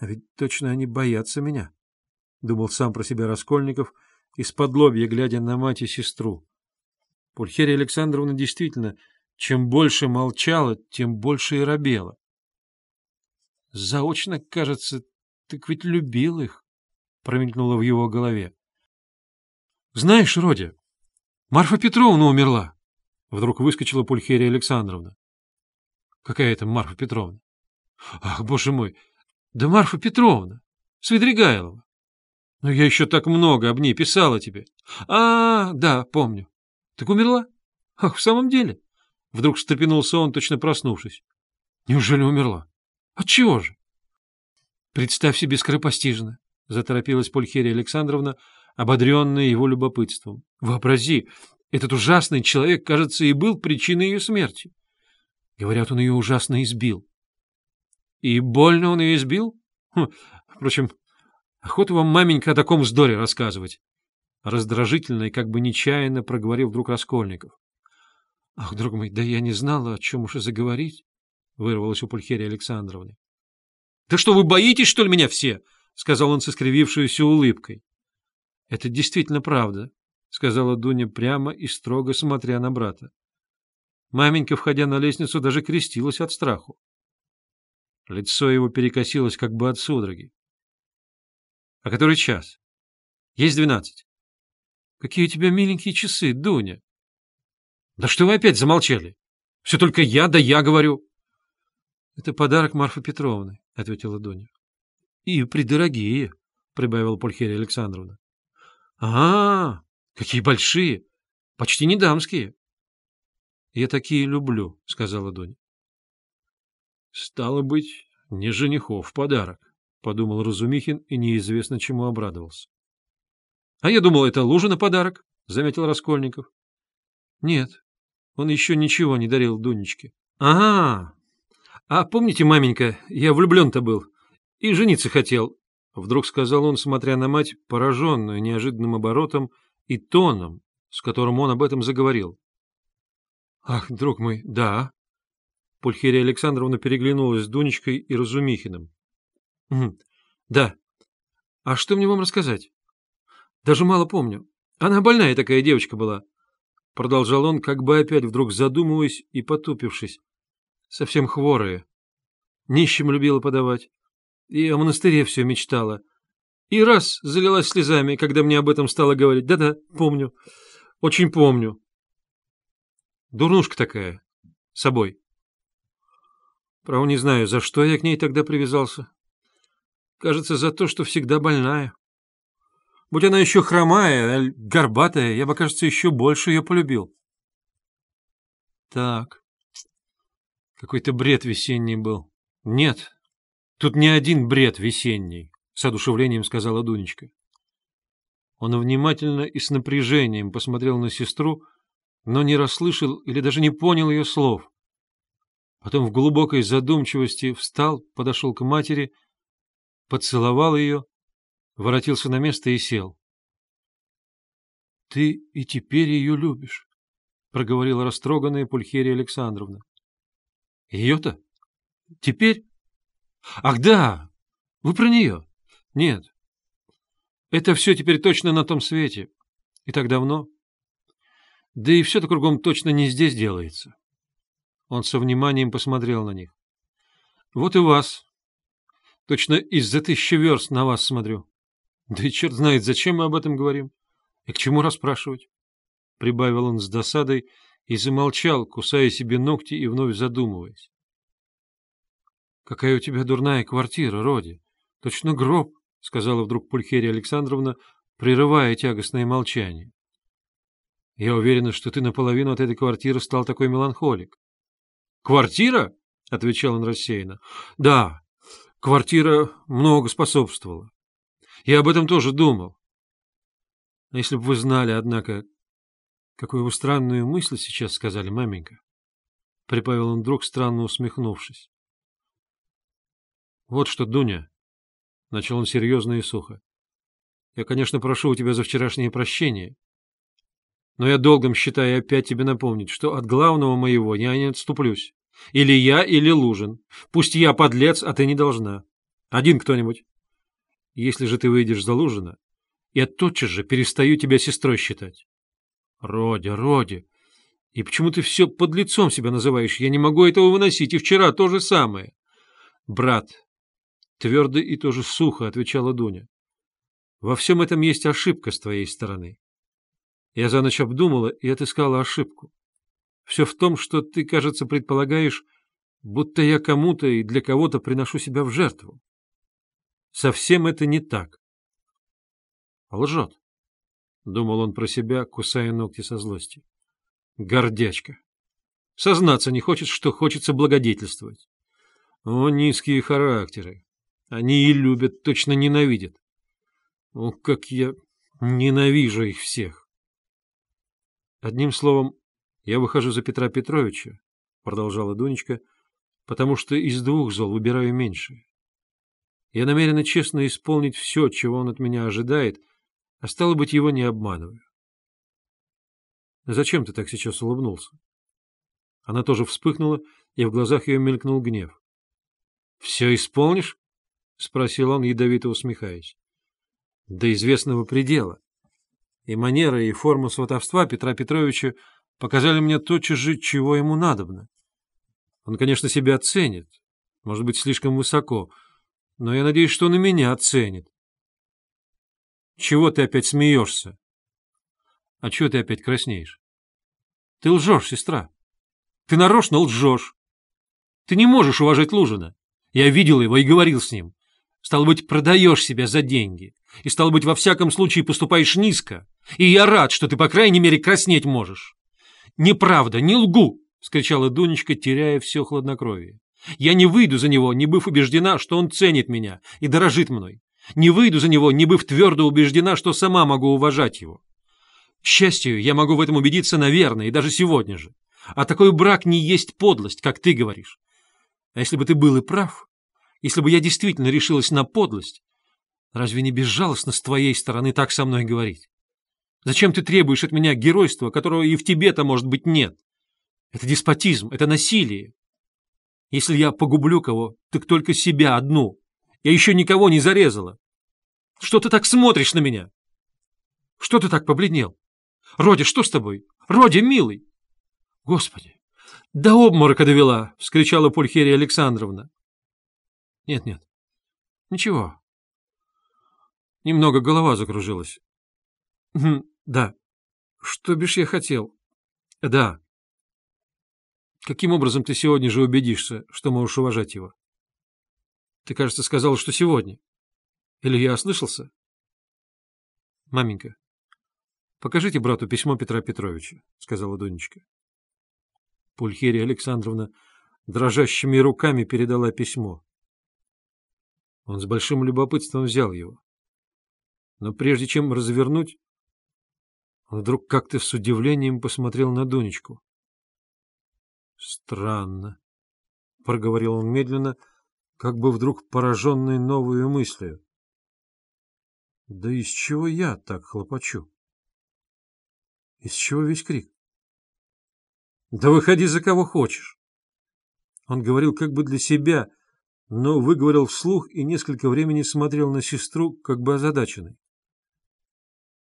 А ведь точно они боятся меня, — думал сам про себя Раскольников, из-под лобья глядя на мать и сестру. Пульхерия Александровна действительно, чем больше молчала, тем больше и робела. Заочно, кажется, так ведь любил их, — промелькнуло в его голове. — Знаешь, Родя, Марфа Петровна умерла, — вдруг выскочила Пульхерия Александровна. — Какая это Марфа Петровна? — Ах, боже мой! Да Марфа Петровна! Свидригайлова! Ну, я еще так много об ней писала тебе. А, да, помню. Так умерла? Ах, в самом деле? Вдруг встрепенулся он, точно проснувшись. Неужели умерла? Отчего же? Представь себе скоропостижно, — заторопилась Пульхерия Александровна, ободренная его любопытством. Вообрази, этот ужасный человек, кажется, и был причиной ее смерти. Говорят, он ее ужасно избил. И больно он ее избил? Хм, впрочем, охота вам, маменька, о таком вздоре рассказывать. Раздражительно и как бы нечаянно проговорил вдруг Раскольников. — Ах, друг мой, да я не знала, о чем уж и заговорить, — вырвалось у Пульхерии Александровны. — Да что, вы боитесь, что ли, меня все? — сказал он с искривившейся улыбкой. — Это действительно правда, — сказала Дуня прямо и строго смотря на брата. Маменька, входя на лестницу, даже крестилась от страху. Лицо его перекосилось как бы от судороги. — А который час? — Есть двенадцать. — Какие у тебя миленькие часы, Дуня! — Да что вы опять замолчали? Все только я, да я говорю. — Это подарок Марфы Петровны, — ответила Дуня. — И придорогие, — прибавила Пульхерия Александровна. — А, какие большие! Почти не дамские. — Я такие люблю, — сказала Дуня. — Стало быть, не женихов подарок, — подумал Разумихин и неизвестно чему обрадовался. — А я думал, это Лужина подарок, — заметил Раскольников. — Нет, он еще ничего не дарил Дунечке. — Ага. А помните, маменька, я влюблен-то был и жениться хотел, — вдруг сказал он, смотря на мать, пораженную неожиданным оборотом и тоном, с которым он об этом заговорил. — Ах, друг мой, да, Пульхерия Александровна переглянулась с Дунечкой и Разумихиным. — Да. А что мне вам рассказать? Даже мало помню. Она больная такая девочка была. Продолжал он, как бы опять вдруг задумываясь и потупившись. Совсем хворая. Нищим любила подавать. И о монастыре все мечтала. И раз залилась слезами, когда мне об этом стало говорить. Да-да, помню. Очень помню. Дурнушка такая. Собой. Право не знаю, за что я к ней тогда привязался. Кажется, за то, что всегда больная. Будь она еще хромая, горбатая, я бы, кажется, еще больше ее полюбил. Так. Какой-то бред весенний был. Нет, тут не один бред весенний, — с одушевлением сказала Дунечка. Он внимательно и с напряжением посмотрел на сестру, но не расслышал или даже не понял ее слов. Потом в глубокой задумчивости встал, подошел к матери, поцеловал ее, воротился на место и сел. — Ты и теперь ее любишь, — проговорила растроганная Пульхерия Александровна. — Ее-то? Теперь? Ах, да! Вы про нее? Нет. Это все теперь точно на том свете. И так давно. Да и все-то кругом точно не здесь делается. Он со вниманием посмотрел на них. — Вот и вас. Точно из-за тысячи верст на вас смотрю. Да и черт знает, зачем мы об этом говорим. И к чему расспрашивать? Прибавил он с досадой и замолчал, кусая себе ногти и вновь задумываясь. — Какая у тебя дурная квартира, Роди. Точно гроб, — сказала вдруг Пульхерия Александровна, прерывая тягостное молчание. — Я уверена, что ты наполовину от этой квартиры стал такой меланхолик. Квартира? — отвечал он рассеянно. — Да, квартира много способствовала. Я об этом тоже думал. А если бы вы знали, однако, какую вы странную мысль сейчас сказали, маменька, — прибавил он вдруг, странно усмехнувшись. — Вот что, Дуня, — начал он серьезно и сухо, — я, конечно, прошу у тебя за вчерашнее прощение, но я долгом считаю опять тебе напомнить, что от главного моего я не отступлюсь. Или я, или Лужин. Пусть я подлец, а ты не должна. Один кто-нибудь. Если же ты выйдешь за Лужина, я тотчас же перестаю тебя сестрой считать. Родя, Родя, и почему ты все под лицом себя называешь? Я не могу этого выносить, и вчера то же самое. Брат, твердо и тоже сухо отвечала Дуня. Во всем этом есть ошибка с твоей стороны. Я за ночь обдумала и отыскала ошибку. Все в том, что ты, кажется, предполагаешь, будто я кому-то и для кого-то приношу себя в жертву. Совсем это не так. Лжет, — думал он про себя, кусая ногти со злости. Гордячка. Сознаться не хочет, что хочется благодетельствовать. О, низкие характеры. Они и любят, точно ненавидят. О, как я ненавижу их всех. Одним словом, я выхожу за Петра Петровича, — продолжала Дунечка, — потому что из двух зол выбираю меньшее. Я намерена честно исполнить все, чего он от меня ожидает, а стало быть, его не обманываю. Зачем ты так сейчас улыбнулся? Она тоже вспыхнула, и в глазах ее мелькнул гнев. — Все исполнишь? — спросил он, ядовито усмехаясь. — До известного предела. И манера, и форма сватовства Петра Петровича показали мне тотчас же, чего ему надобно. Он, конечно, себя оценит, может быть, слишком высоко, но я надеюсь, что он и меня оценит. Чего ты опять смеешься? А чего ты опять краснеешь? Ты лжешь, сестра. Ты нарочно лжешь. Ты не можешь уважать Лужина. Я видел его и говорил с ним. Стало быть, продаешь себя за деньги. И, стало быть, во всяком случае поступаешь низко. И я рад, что ты, по крайней мере, краснеть можешь. Неправда, не лгу, — скричала Дунечка, теряя все хладнокровие. Я не выйду за него, не быв убеждена, что он ценит меня и дорожит мной. Не выйду за него, не быв твердо убеждена, что сама могу уважать его. К счастью, я могу в этом убедиться, наверное, и даже сегодня же. А такой брак не есть подлость, как ты говоришь. А если бы ты был и прав, если бы я действительно решилась на подлость, разве не безжалостно с твоей стороны так со мной говорить? Зачем ты требуешь от меня геройства, которого и в тебе-то, может быть, нет? Это деспотизм, это насилие. Если я погублю кого, так только себя одну. Я еще никого не зарезала. Что ты так смотришь на меня? Что ты так побледнел? Родя, что с тобой? Родя, милый! Господи! До обморока довела! — вскричала Пульхерия Александровна. Нет, нет. Ничего. Немного голова закружилась. Да. Что бишь я хотел? Да. Каким образом ты сегодня же убедишься, что можешь уважать его? Ты, кажется, сказал, что сегодня. Или я ослышался? Маменька, покажите брату письмо Петра Петровича, сказала Донечка. Пульхерия Александровна дрожащими руками передала письмо. Он с большим любопытством взял его. Но прежде чем развернуть, он вдруг как-то с удивлением посмотрел на Дунечку. — Странно, — проговорил он медленно, как бы вдруг пораженный новой мыслью. — Да из чего я так хлопочу? Из чего весь крик? — Да выходи за кого хочешь. Он говорил как бы для себя, но выговорил вслух и несколько времени смотрел на сестру, как бы озадаченный.